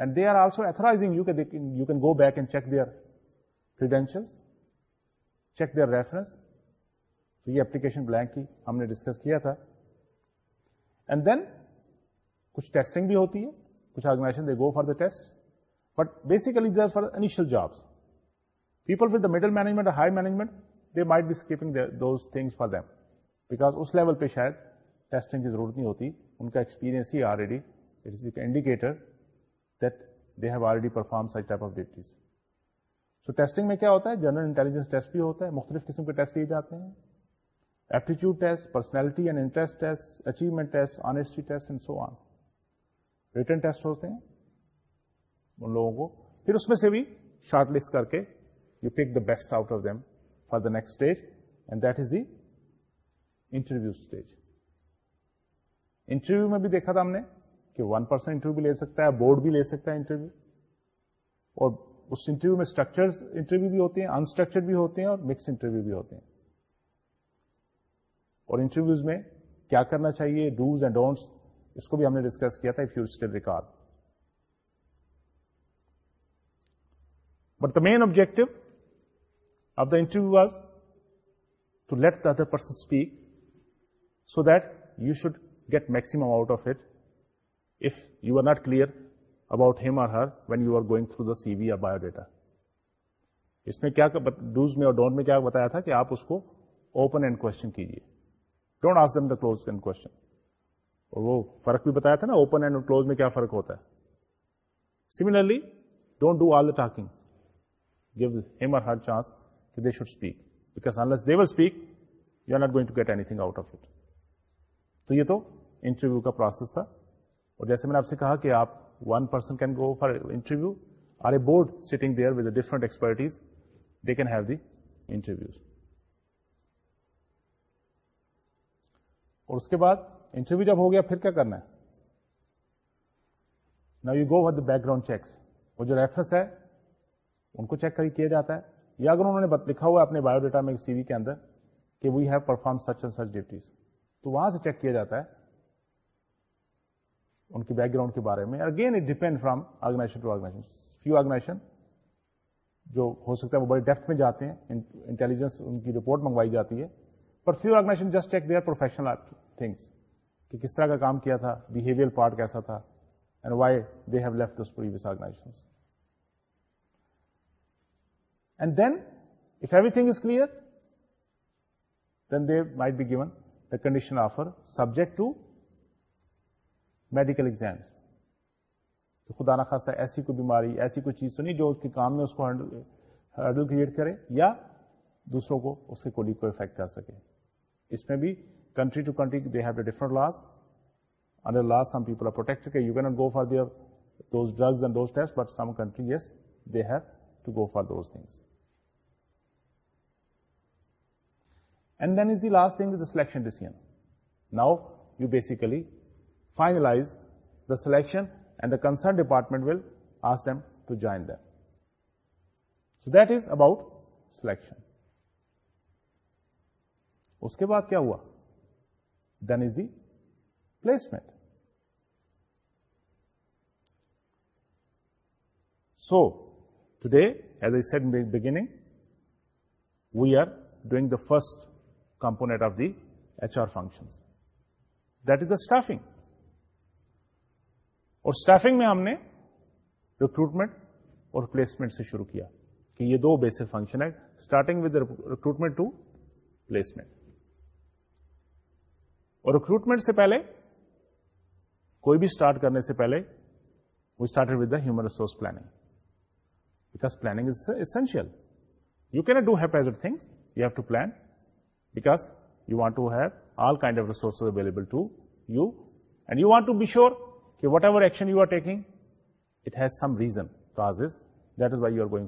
and they are also ایتھرائزنگ you you can go back and check their credential check their reference یہ application blank کی ہم نے discuss کیا تھا and then کچھ testing بھی ہوتی ہے کچھ organization they go for the test but basically are for initial jobs people with the middle management high management they might be skipping those things for them because اس level پہ شاید testing کی ضرورت نہیں ہوتی ان کا experience already perform such type of duties so testing میں کیا ہوتا ہے جنرل انٹیلیجنس ٹیسٹ بھی ہوتا ہے مختلف قسم کے ٹیسٹ لیے جاتے ہیں aptitude test personality and interest test achievement test honesty test and so on written test ہوتے ہیں ان لوگوں کو پھر اس میں سے بھی شارٹ لسٹ کر کے pick the best out of them for the next stage and that is the interview stage interview میں بھی دیکھا تھا ہم نے کہ ون پرسن انٹرویو لے سکتا ہے بورڈ بھی لے سکتا ہے انٹرویو اور اس انٹرویو میں اسٹرکچر انٹرویو بھی ہوتے ہیں انسٹرکچرڈ بھی ہوتے ہیں اور مکس انٹرویو بھی ہوتے ہیں اور انٹرویوز میں کیا کرنا چاہیے ڈوز اینڈ ڈونٹس اس کو بھی ہم نے ڈسکس کیا تھا record but the main objective the interview was to let other person speak so that you should get maximum out of it you are not clear about him or her when you are going through the C V biodata اس میں کیا کیا dos میں میں اور don't بتایا تھا کہ آپ اس کو اوپن اینڈ کوشچن کیجیے don't ask them the close end question اور وہ فرق بھی بتایا تھا نا اوپن اینڈ کلوز میں کیا فرق ہوتا ہے similarly don't do all the talking give him or her chance کہ they should speak because unless they will speak you are not going to get anything out of it تو یہ تو interview کا process تھا اور جیسے میں نے آپ سے کہا کہ آپ one person can go for interview or a board sitting they can have the interviews اور اس کے بعد انٹرویو جب ہو گیا پھر کیا کرنا ہے نا یو گو وا بیک گراؤنڈ چیکس وہ جو ریفرنس ہے ان کو چیک کر کیا جاتا ہے یا اگر انہوں نے لکھا ہوا ہے اپنے بایو ڈیٹا میں سی وی کے اندر کہ we have perform such and such duties تو وہاں سے چیک کیا جاتا ہے ان کی بیک گراؤنڈ کے بارے میں again it depend from organization organization organization to few جو ہو سکتا ہے وہ بڑے ڈیپتھ میں جاتے ہیں انٹیلیجنس ان کی رپورٹ منگوائی جاتی ہے پر few organization just check their professional things کہ کس طرح کا کام کیا تھا بہیویئر پارٹ کیسا تھا and why they have previous organization and then if everything is clear then they might be given the condition offer subject to medical exams تو خدا نخواستہ ایسی کوئی بیماری ایسی کوئی چیز تو نہیں جو اس کے کام میں اس کو ہرڈل کریٹ کرے یا دوسروں کو اس کے کولیگ کو افیکٹ کر سکے اس میں بھی country to country they have a different laws under laws some people are protect you you can't go for their those drugs and those test but some countries they have go for things and then is the last thing is the selection decision now you basically finalize the selection and the concern department will ask him to join this about selection اس کے بعد کیا ہوا then is the placement so they as a set beginning we are doing the first component of the H R function that is the staff اور staffing میں ہم نے recruitment اور پلیسمنٹ سے شروع کیا کہ یہ دو بیسک فنکشن ہے starting with recruitment to placement اور ریکروٹمنٹ سے پہلے کوئی بھی اسٹارٹ کرنے سے پہلے we start with the human resource planning has some you can do is kind of are available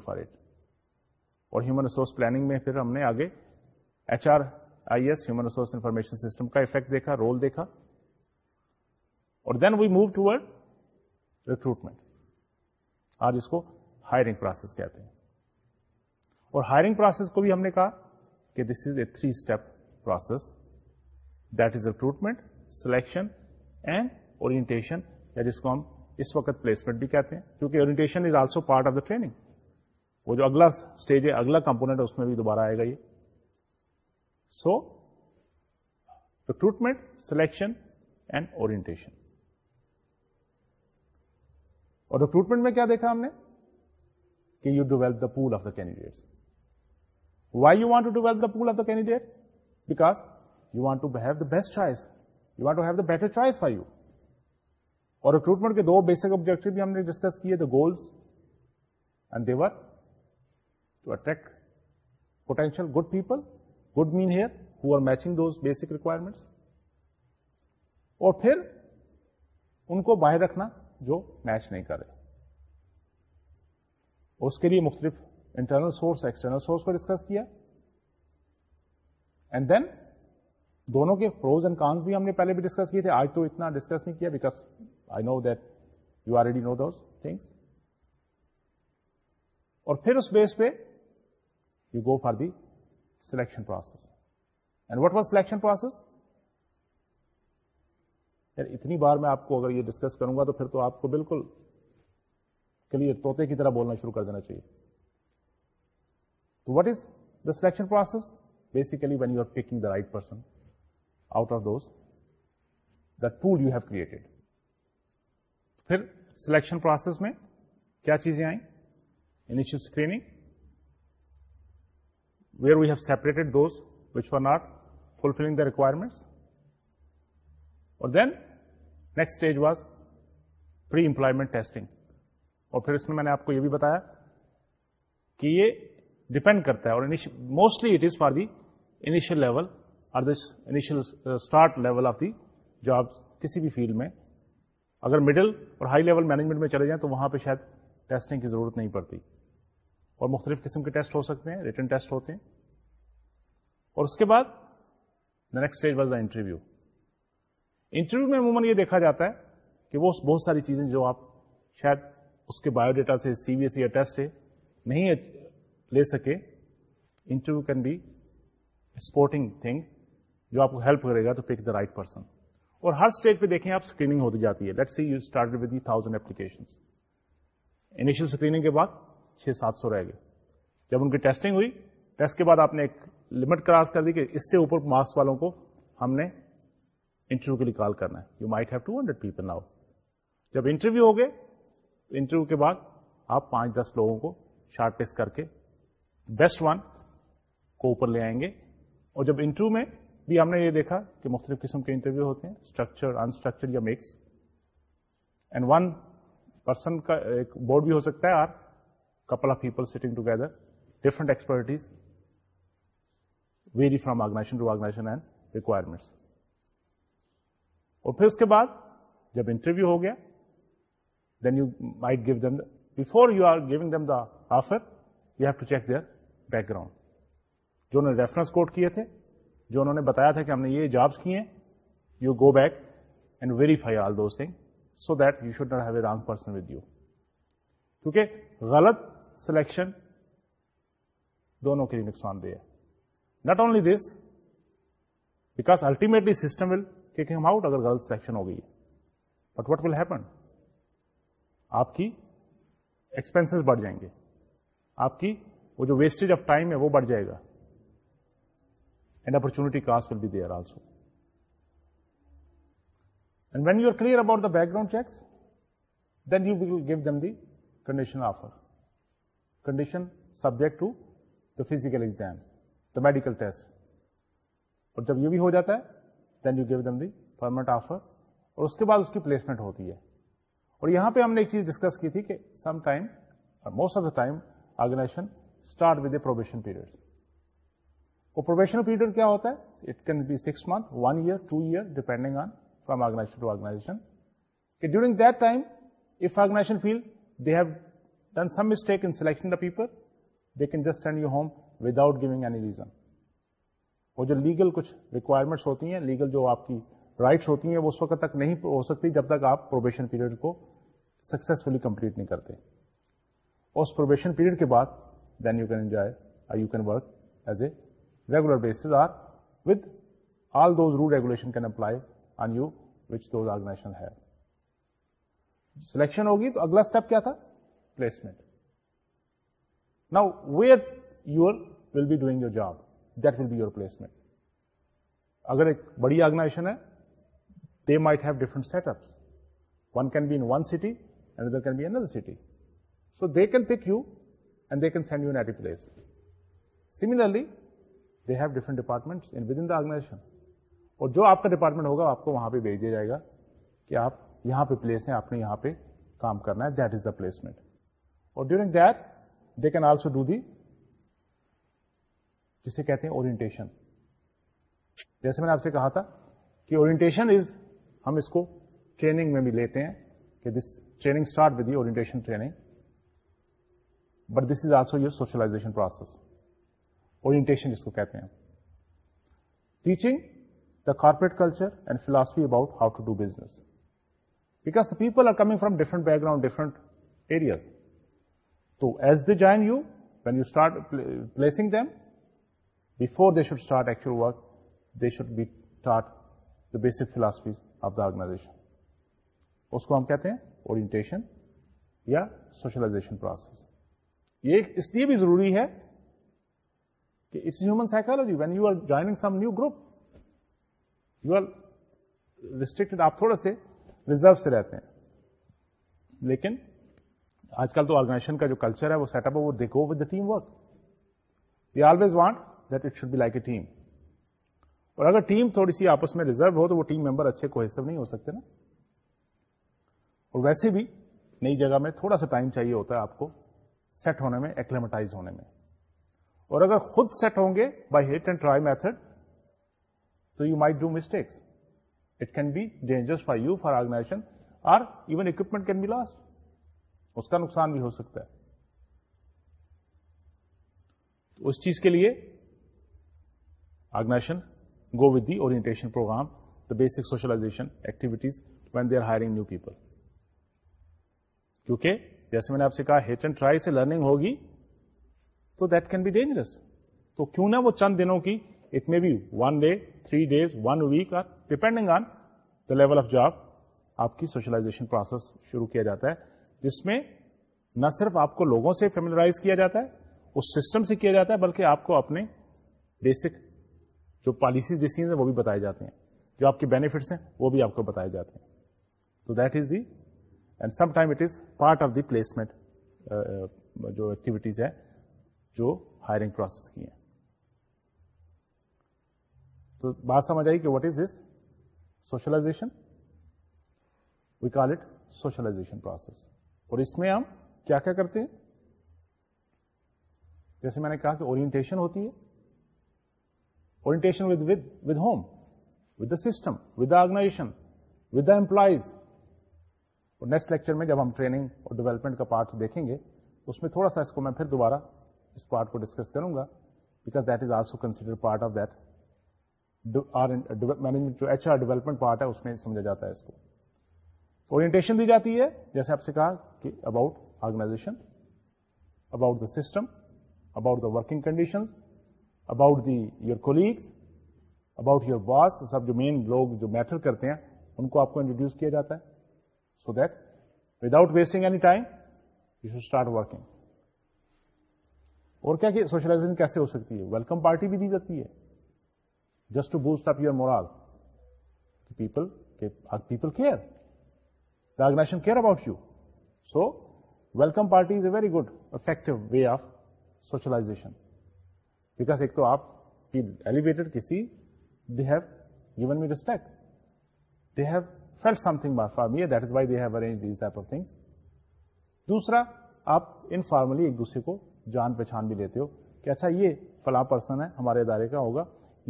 for it اور ہیومن ریسورس پلاننگ میں پھر ہم نے آگے H R I S human resource information system کا افیکٹ دیکھا role دیکھا اور دین وی موو ریکروٹمنٹ آج اس کو ہائرنگ ہائرنگ پروسیس کہتے ہیں اور پروسیس کو بھی ہم نے کہا کہ this is a three step process that is recruitment selection and orientation یا جس کو ہم اس وقت پلیسمنٹ بھی کہتے ہیں کیونکہ orientation is also part of the training وہ جو اگلا اسٹیج ہے اگلا کمپونیٹ اس میں بھی دوبارہ آئے گا یہ سو ریکروٹمنٹ سلیکشن اینڈ اور ریکروٹمنٹ میں کیا دیکھا ہم نے کہ you develop the pool of the candidate why you want to develop pool of the candidate because you want to have the best choice you want to have the better choice for you اور recruitment کے دو basic objective بھی ہم نے discuss کیے the goals and they were to attract potential good people good main here who are matching those basic requirements اور پھر ان کو باہر رکھنا جو میچ نہیں کرے اس کے لیے مختلف انٹرنل سورس ایکسٹرنل سورس کو ڈسکس کیا اینڈ اینڈ دین دونوں کے کانس بھی ہم نے پہلے بھی ڈسکس کیے تھے آج تو اتنا ڈسکس نہیں کیا because I know that you are ready know things اور پھر اس بیس پہ you go for the selection process and what was selection process اتنی بار میں آپ کو اگر یہ ڈسکس کروں گا تو پھر تو آپ کو بالکل کے لیے توتے کی طرح بولنا شروع کر دینا چاہیے تو what is the selection process basically when you are taking the right person out of those the pool you have created پھر سلیکشن پروسیس میں کیا چیزیں آئیں initial screening where we have separated those which are not fulfilling the requirements اور then next stage was pre employment testing اور پھر اس میں میں نے آپ کو یہ بھی بتایا کہ یہ ڈپینڈ کرتا ہے اور mostly it is for the initial level اور initial start level of the job کسی بھی فیلڈ میں اگر مڈل اور ہائی لیول مینجمنٹ میں چلے جائیں تو وہاں پہ شاید ٹیسٹنگ کی ضرورت نہیں پڑتی اور مختلف قسم کے ٹیسٹ ہو سکتے ہیں ریٹرن ٹیسٹ ہوتے ہیں اور اس کے بعد the next stage was the interview interview میں عموماً یہ دیکھا جاتا ہے کہ وہ بہت ساری چیزیں جو آپ شاید اس کے بایو ڈیٹا سے سی بی ایس یا ٹیسٹ سے نہیں لے سکے interview can be supporting thing جو آپ کو ہیلپ کرے گا تو پک دا رائٹ پرسن اور ہر اسٹیج پہ دیکھیں آپ اسکریننگ ہوتی جاتی ہے late see you start with thousand application initial screening کے بعد چھ سات سو رہ گئے جب ان کی ٹیسٹنگ ہوئی ٹیسٹ کے بعد آپ نے ایک لمٹ کراس کر دی کہ اس سے اوپر مارکس والوں کو ہم نے انٹرویو کے لیے کال کرنا ہے you might have two hundred people now جب انٹرویو ہو گئے انٹرویو کے بعد آپ پانچ دس لوگوں کو شارٹ ٹیسٹ کر کے بیسٹ ون کو اوپر لے آئیں گے اور جب انٹرویو میں بھی ہم نے یہ دیکھا کہ مختلف قسم کے انٹرویو ہوتے ہیں اسٹرکچر انسٹرکچر یا میکس اینڈ ون پرسن کا ایک بورڈ بھی ہو سکتا ہے or couple of people sitting together different expertise vary from organization organization to and requirements اور پھر اس کے بعد جب انٹرویو ہو گیا دن you my give them before you are giving them the offer you have to check their background جو انہوں نے ریفرنس کوٹ کیے تھے جو انہوں نے بتایا تھا کہ ہم نے یہ جابس کیے ہیں you go back and verify all those thing so that you should not have a wrong person with you کیونکہ غلط سلیکشن دونوں کے لیے نقصان دہ ہے not only this because ultimately system will kick him out اگر غلط سلیکشن ہو گئی ہے بٹ وٹ ول ہیپن آپ کی ایکسپینسز بڑھ جائیں گے آپ کی وہ جو ویسٹیج آف ٹائم ہے وہ بڑھ جائے گا and opportunity cost will be there also and when you are clear about the background checks then you will give them the condition offer condition subject to the physical exams the medical test اور جب یہ بھی ہو جاتا ہے then you give them the permanent offer اور اس کے بعد اس کی پلیسمنٹ ہوتی ہے اور یہاں پہ ہم نے ایک چیز ڈسکس کی تھی کہ some time most of the time organization start with a probation period وہ پروبیشن پیریڈ کیا ہوتا ہے it can be six month one year two year depending on from organization to organization کہ during that time if organization feel they have done some mistake in selection the people they can just send you home without giving any reason وہ جو legal کچھ requirements ہوتی ہیں legal جو آپ کی rights ہوتی ہیں وہ اس وقت تک نہیں ہو سکتی جب تک آپ پروبیشن پیریڈ کو سکسیسفلی کمپلیٹ نہیں کرتے اس پروبیشن پیریڈ کے بعد then you can enjoy you can work as a regular base or with all those rule regulation can apply on you which those organization ہے سلیکشن ہوگی تو اگلا اسٹیپ کیا تھا پلیسمنٹ نا where you will be doing your job that will be your placement اگر ایک بڑی آرگنائزیشن ہے might might set different one can be in one one and other can be N other city so they can pick you and they can send you in at a place similarly they have different department in organization اور جو آپ کا department ہوگا آپ کو وہاں پہ بھیج دیا جائے گا کہ آپ یہاں پہ پلیس ہیں آپ نے یہاں پہ کام کرنا ہے دیٹ از دا پلیسمنٹ اور during that they can also do the جسے کہتے ہیں اورینٹیشن جیسے میں نے آپ سے کہا تھا کہ اورینٹیشن از ہم اس کو ٹریننگ میں بھی لیتے ہیں کہ this training start with orientation اور training but this is also your socialization process orientation جس کو کہتے ہیں teaching the corporate culture and philosophy about how to do business because the people are coming from different background different areas تو as they join you when you start placing them before they should start actual work they should be start the basic philosophies of the organization اس کو ہم کہتے ہیں orientation یا socialization process یہ اس لیے بھی ضروری ہے کہ it's human psychology when you are joining some new group you are restrict آپ تھوڑا سے ریزرو سے رہتے ہیں لیکن آج کل تو آرگنائزیشن کا جو کلچر ہے وہ سیٹ اپ ہے وہ with the team work we always want that it should be like a team اور اگر ٹیم تھوڑی سی آپس میں ریزرو ہو تو وہ ٹیم ممبر اچھے کو حصہ نہیں ہو سکتے نا اور ویسے بھی نئی جگہ میں تھوڑا سا ٹائم چاہیے ہوتا ہے آپ کو سیٹ ہونے میں ایکلیمٹائز ہونے میں اور اگر خود سیٹ ہوں گے by hit and trial method تو you may do mistakes it can be dangerous for you for organization even equipment can be lost اس کا نقصان بھی ہو سکتا ہے اس چیز کے لیے organization orientation program socialization activities when they are hiring new people کیونکہ جیسے میں نے آپ سے کہا ہیٹ اینڈ ٹرائی سے لرننگ ہوگی تو دیٹ کین بی ڈینجرس تو کیوں نہ وہ چند دنوں کی it may be one day three days one week or depending on the level of job آپ کی سوشلائزیشن پروسیس شروع کیا جاتا ہے جس میں نہ صرف آپ کو لوگوں سے فیملیرائز کیا جاتا ہے اس سسٹم سے کیا جاتا ہے بلکہ آپ کو اپنے بیسک جو پالیسیز ڈسینس ہیں وہ بھی بتائے جاتے ہیں جو آپ کے بینیفٹس ہیں وہ بھی آپ کو بتائے جاتے ہیں تو that is the end time it is part of the placement جو ایکٹیویٹیز ہے جو ہائرنگ پروسیس کی ہیں تو بات سمجھ آئی کہ what is this socialization we call it socialization process اور اس میں ہم کیا کیا کرتے ہیں جیسے میں نے کہا کہ اورینٹیشن ہوتی ہے سسٹم ود آرگناز اور نیکسٹ لیکچر میں جب ہم ٹریننگ اور ڈیولپمنٹ کا پارٹ دیکھیں گے اس میں تھوڑا سا اس کو میں پھر دوبارہ اس پارٹ کو ڈسکس کروں گا because that is also consider part of that management جو ایچ آر ڈیولپمنٹ پارٹ ہے اس میں سمجھا جاتا ہے اس کو اورینٹیشن دی جاتی ہے جیسے آپ سے کہا کہ about organization about the system about the working conditions about the your colleagues about your boss سب جو مین لوگ جو میٹر کرتے ہیں ان کو آپ کو انٹروڈیوس کیا جاتا ہے so that without wasting any time you should start working اور کیا کہ سوشلائزیشن کیسے ہو سکتی ہے ویلکم پارٹی بھی دی جاتی ہے just to boost up your morale people people care care about you so welcome party is a very good effective way of socialization because ایک تو آپ کی ایلیویٹڈ کسی they have given me respect they do feel me that is why they have arrange these type of things دوسرا آپ informally ایک دوسرے کو جان پہچان بھی لیتے ہو کہ اچھا یہ فلاں پرسن ہے ہمارے ادارے کا ہوگا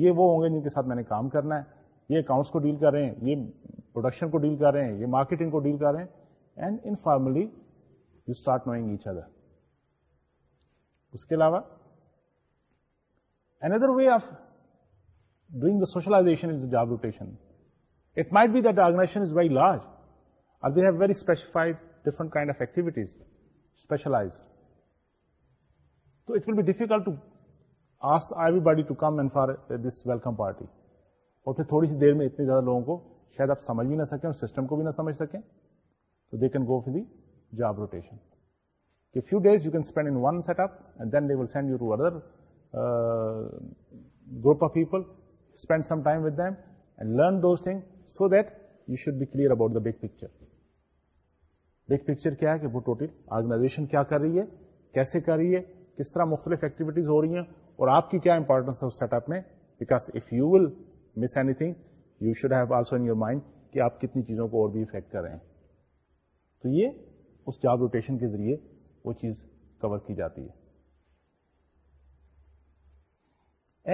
یہ وہ ہوں گے جن کے ساتھ میں نے کام کرنا ہے یہ اکاؤنٹس کو ڈیل کر رہے ہیں یہ پروڈکشن کو ڈیل کر رہے ہیں یہ مارکیٹنگ کو ڈیل کر رہے ہیں and informally you start knowing each other اس کے علاوہ another way of doing the socialization is the job rotation. It might be that the organization is very large or they have very specified different kind of activities, specialized. So it will be difficult to ask everybody to come and for this welcome party. اور پھر تھوڑی سی دیر میں اتنے زیادہ لوگوں کو شاید آپ سمجھ بھی نہ سکیں اور سسٹم کو بھی نہ سمجھ سکیں تو they can go for the job rotation few days you can spend in one set up and then they will send you to other group of people spend some time with them and learn those thing so that you should be clear about the big picture big picture کیا ہے کہ وہ total organization کیا کر رہی ہے کیسے کر رہی ہے کس طرح مختلف ایکٹیویٹیز ہو رہی ہیں اور آپ کی کیا امپورٹنس ہے اس سیٹ اپ میں because if you will miss any thing you should have also in your mind کہ آپ کتنی چیزوں کو اور بھی افیکٹ کر رہے ہیں تو یہ اس جاب روٹیشن کے ذریعے وہ چیز کور کی جاتی ہے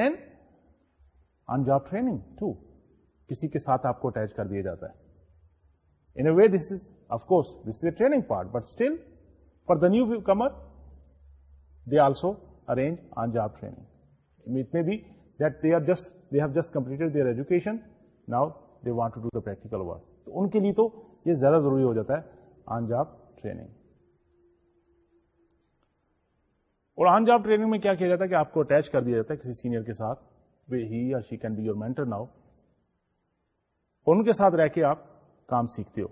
and on job training to کسی کے ساتھ آپ کو اٹیچ کر دیا جاتا ہے in a way this is of course this is a training part but still for the new comer they also arrange on job training میں بھی just they have just complete their education now they want to do the practical work تو ان کے لیے تو یہ زیادہ ضروری ہو جاتا ہے آن جاب ٹریننگ اور آن جاب ٹریننگ میں کیا کیا جاتا ہے کہ آپ کو اٹیچ کر دیا جاتا ہے کسی سینئر کے ساتھ ہی she can be your mentor now ان کے ساتھ رہ کے آپ کام سیکھتے ہو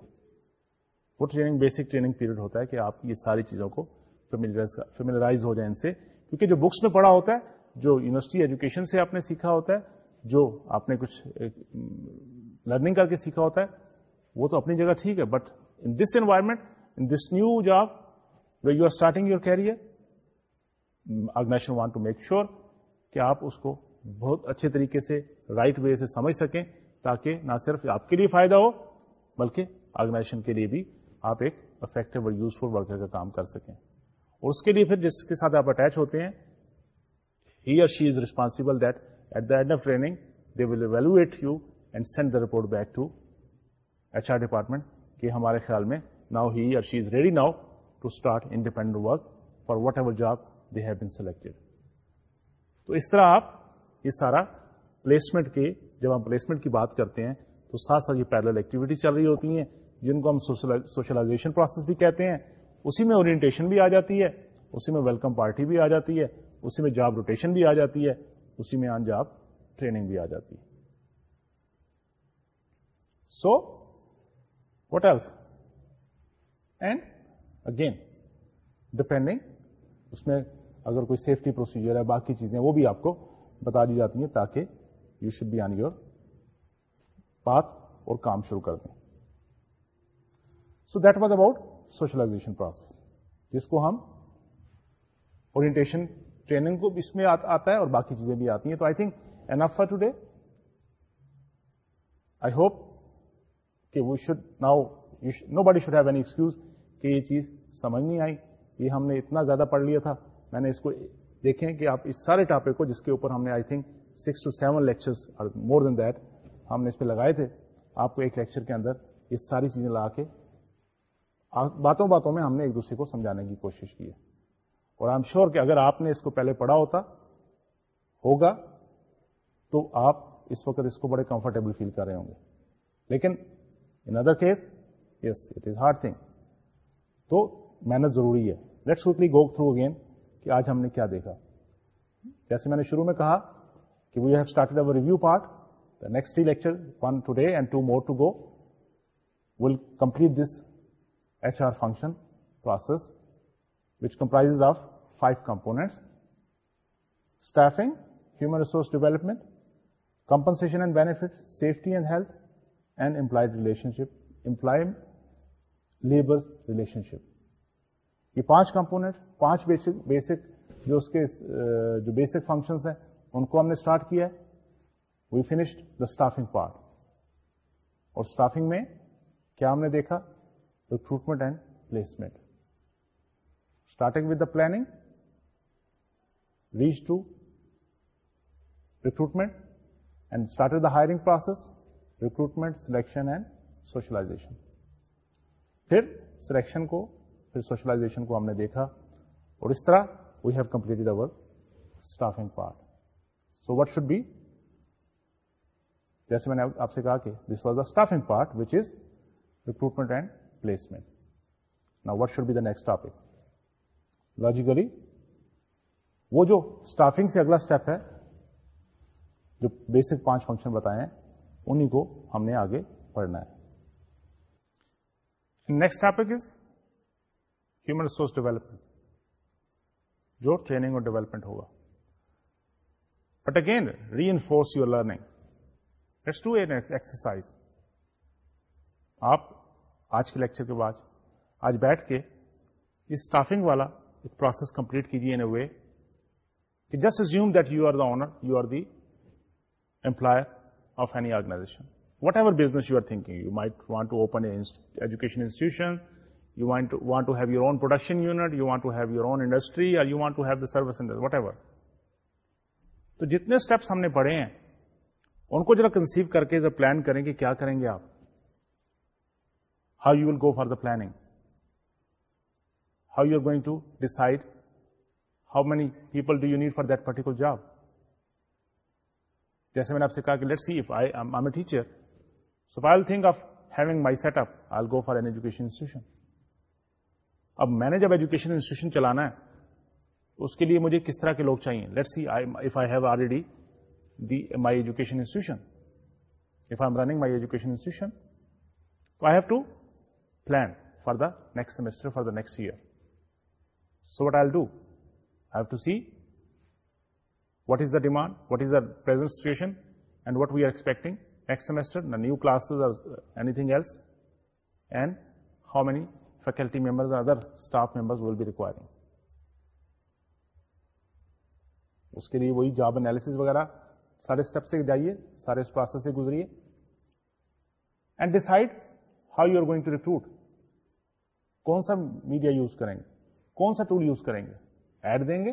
وہ ٹریننگ بیسک ٹریننگ پیریڈ ہوتا ہے کہ آپ یہ ساری چیزوں کو فیملرائز ہو جائے ان سے کیونکہ جو بکس میں پڑھا ہوتا ہے جو یونیورسٹی ایجوکیشن سے آپ نے سیکھا ہوتا ہے جو آپ نے کچھ لرننگ کر کے سیکھا ہوتا ہے وہ تو اپنی جگہ ٹھیک ہے but in this environment in this new job you are starting your career organization want to make sure کہ آپ اس کو بہت اچھے طریقے سے رائٹ right وے سے سمجھ سکیں تاکہ نہ صرف آپ کے لیے فائدہ ہو بلکہ آرگنائزیشن کے لیے بھی آپ ایک افیکٹو اور یوزفل ورکر کا کام کر سکیں اور اس کے لیے پھر جس کے ساتھ آپ اٹیچ ہوتے ہیں he are she is responsible that at the end of training they will evaluate you and send the report back to H R department کہ ہمارے خیال میں now he are she is ready now to start independent work for whatever job they have been selected تو اس طرح آپ یہ سارا پلیسمنٹ کے جب ہم پلیسمنٹ کی بات کرتے ہیں تو ساتھ ساتھ یہ پیرل ایکٹیویٹی چل رہی ہوتی ہیں جن کو ہم سوشلائزیشن پروسیس بھی کہتے ہیں اسی میں اورینٹیشن بھی آ جاتی ہے اسی میں ویلکم پارٹی بھی آ جاتی ہے اسی میں جاب روٹیشن بھی آ جاتی ہے اسی میں آن جاب ٹریننگ بھی آ جاتی ہے so what else and again depending اس میں اگر کوئی سیفٹی پروسیجر ہے باقی چیزیں وہ بھی آپ کو بتا دی جاتی ہیں تاکہ you should be on your path اور کام شروع کر دیں so that was about socialization process جس کو ہم اورینٹیشن ٹریننگ کو اس میں آتا ہے اور باقی چیزیں بھی آتی ہیں تو I think and for today I hope کہ we should now nobody should have an excuse کہ یہ چیز سمجھ نہیں آئی یہ ہم نے اتنا زیادہ پڑھ لیا تھا میں نے اس کو دیکھیں کہ آپ اس سارے ٹاپک کو جس کے اوپر ہم نے I think six to seven lectures more than that ہم نے اس پہ لگائے تھے آپ کو ایک لیکچر کے اندر یہ ساری چیزیں لگا کے باتوں باتوں میں ہم نے ایک دوسرے کو سمجھانے کی کوشش کی ہے اور آئی ایم شیور کہ اگر آپ نے اس کو پہلے پڑھا ہوتا ہوگا تو آپ اس وقت اس کو بڑے کمفرٹیبل فیل کر رہے ہوں گے لیکن in other case yes it is hard thing تو محنت ضروری ہے let's vitally go through again کہ آج ہم نے کیا دیکھا جیسے میں نے شروع میں کہا کہ we have start over review part the next lecture one today and two more to go will complete this H R function process which comprise of five components staffing human resource development compensation and benefit safety and health and employed relationship employee labour relationship یہ پانچ component پانچ basic basic جو اس کے جو basic functions ہیں ان کو ہم نے اسٹارٹ کیا ہے we finished the staffing part اور اسٹافنگ میں کیا ہم نے دیکھا recruitment and placement starting with the planning reach to recruitment and start the hiring process recruitment selection and socialisation پھر سلیکشن کو پھر سوشلائزیشن کو ہم نے دیکھا اور اس طرح we have completed over staffing part so what should be جیسے میں نے آپ سے کہا کہ this was the staffing part which is recruitment and placement نا what should be the next topic logically وہ جو اسٹافنگ سے اگلا اسٹیپ ہے جو بیسک پانچ فنکشن بتائے ہیں انہیں کو ہم نے آگے پڑھنا ہے next topic is human resource development جو ٹریننگ اور ڈیولپمنٹ ہوگا but again reinforce do an exercise آپ آج کے لیکچر کے بعد آج بیٹھ کے اسٹافنگ والا ایک پروسیس کمپلیٹ کیجیے ان اے وے کہ just assume that you are the owner you are the employer of any organization whatever business you are thinking you might want to open education institution you want to want to have your own production unit you want to have your own industry اور you want the service whatever تو جتنے steps ہم نے پڑھے ہیں ان کو ذرا conceive کر کے پلان کریں کہ کیا کریں گے آپ how you will go for the planning how you are going to decide how many people do you need for that particular job جیسے میں نے آپ سے کہا کہ let see I am a teacher so I will think of having my set up I go for an education institution اب میں نے جب ایجوکیشن انسٹیٹیوشن چلانا ہے اس کے لیے مجھے کس طرح کے لوگ چاہیے let see I if have already the my education institution if I I am running my education institution تو have to plan for the next semester for the next year so what I do I have to see what is the demand what is the present situation and what we are expecting next semester new classes else and how many faculty members other staff members will be requiring. اس کے لیے وہی job analysis وغیرہ سارے step سے جائیے سارے اس پروسیس سے گزریے and decide how you are going to recruit کون سا میڈیا یوز کریں گے کون سا ٹول یوز کریں گے ایڈ دیں گے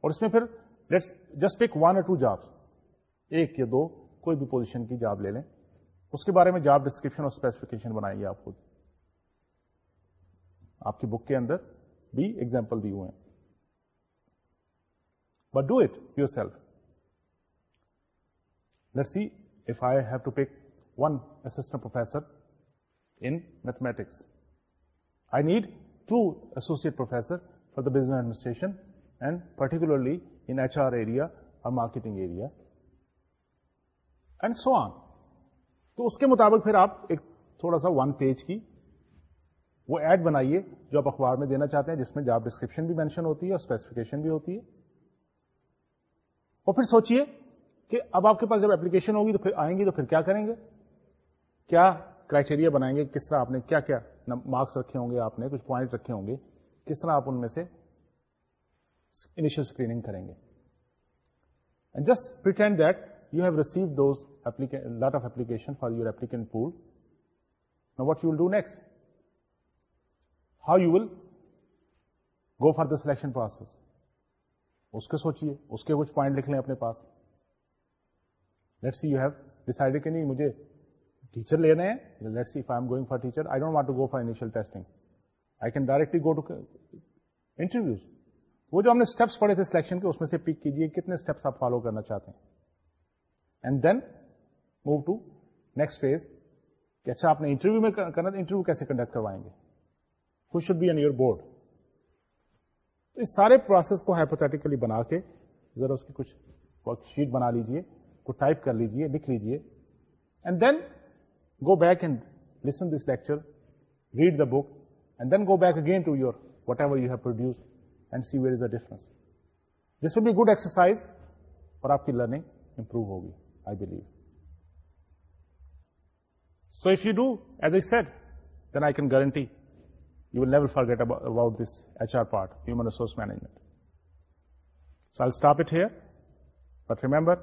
اور اس میں پھر let's just take one or two job ایک یا دو کوئی بھی پوزیشن کی جاب لے لیں اس کے بارے میں جاب ڈسکرپشن اور اسپیسیفکیشن بنائیں گے آپ کو آپ کی بک کے اندر بھی ایگزامپل دی ہوئے ہیں but do it yourself let see if I have to pick one professor in mathematics I need to associate professor for the business administration and particularly in H R area or marketing area and so on تو اس کے مطابق پھر آپ ایک تھوڑا سا one page کی وہ ایڈ بنائیے جو آپ اخبار میں دینا چاہتے ہیں جس میں جاب ڈسکرپشن بھی مینشن ہوتی ہے اور اسپیسیفکیشن بھی ہوتی ہے اور پھر سوچیے کہ اب آپ کے پاس جب اپلیکیشن ہوگی تو پھر آئیں گی تو پھر کیا کریں گے کیا کرائٹیریا بنائیں گے کس طرح آپ نے کیا کیا مارکس رکھے ہوں گے آپ نے کچھ پوائنٹ رکھے ہوں گے کس طرح آپ ان میں سے انیشل اسکریننگ کریں گے and just pretend that you have receive those lot of application for your pool what you do next how you will go for the selection process اس کے سوچیے اس کے کچھ پوائنٹ لکھ لیں اپنے پاس let see you have decide کہ نہیں مجھے ٹیچر لینا ہے late see I am going for teacher I don't want to go for initial testing I can directly go to interviews وہ جو ہم نے اسٹیپس پڑھے تھے سلیکشن کے اس میں سے پک کیجیے کتنے اسٹیپس آپ فالو کرنا چاہتے ہیں and then move to next phase کہ اچھا آپ نے انٹرویو میں کرنا تھا انٹرویو کیسے کنڈکٹ کروائیں گے should be and your board تو اس سارے پروسیس کو ہائپوتھیٹیکلی بنا کے ذرا اس کی کچھ ورک شیٹ بنا لیجیے کو ٹائپ کر لیجیے لکھ لیجیے and then go back and listen this lecture read the book and then go back again to your whatever you have produce and see where is a difference this will be good exercise اور آپ کی learning improve ہوگی I believe so if you do as a said then I can guarantee will never forget about this H R part human resource management so I stop it here but remember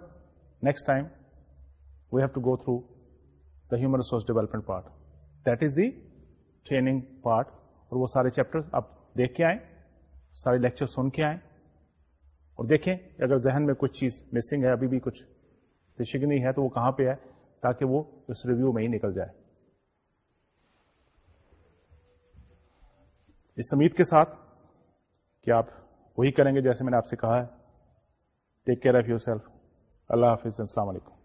next time we have to go through the resource development part that is the training part اور وہ سارے chapter آپ دیکھ کے آئیں سارے lecture سن کے آئیں اور دیکھیں اگر ذہن میں کچھ چیز مسنگ ہے ابھی بھی کچھ تشگنی ہے تو وہ کہاں پہ ہے تاکہ وہ اس ریویو میں ہی نکل جائے اس امید کے ساتھ کہ آپ وہی کریں گے جیسے میں نے آپ سے کہا ہے take care of yourself اللہ حافظ السلام علیکم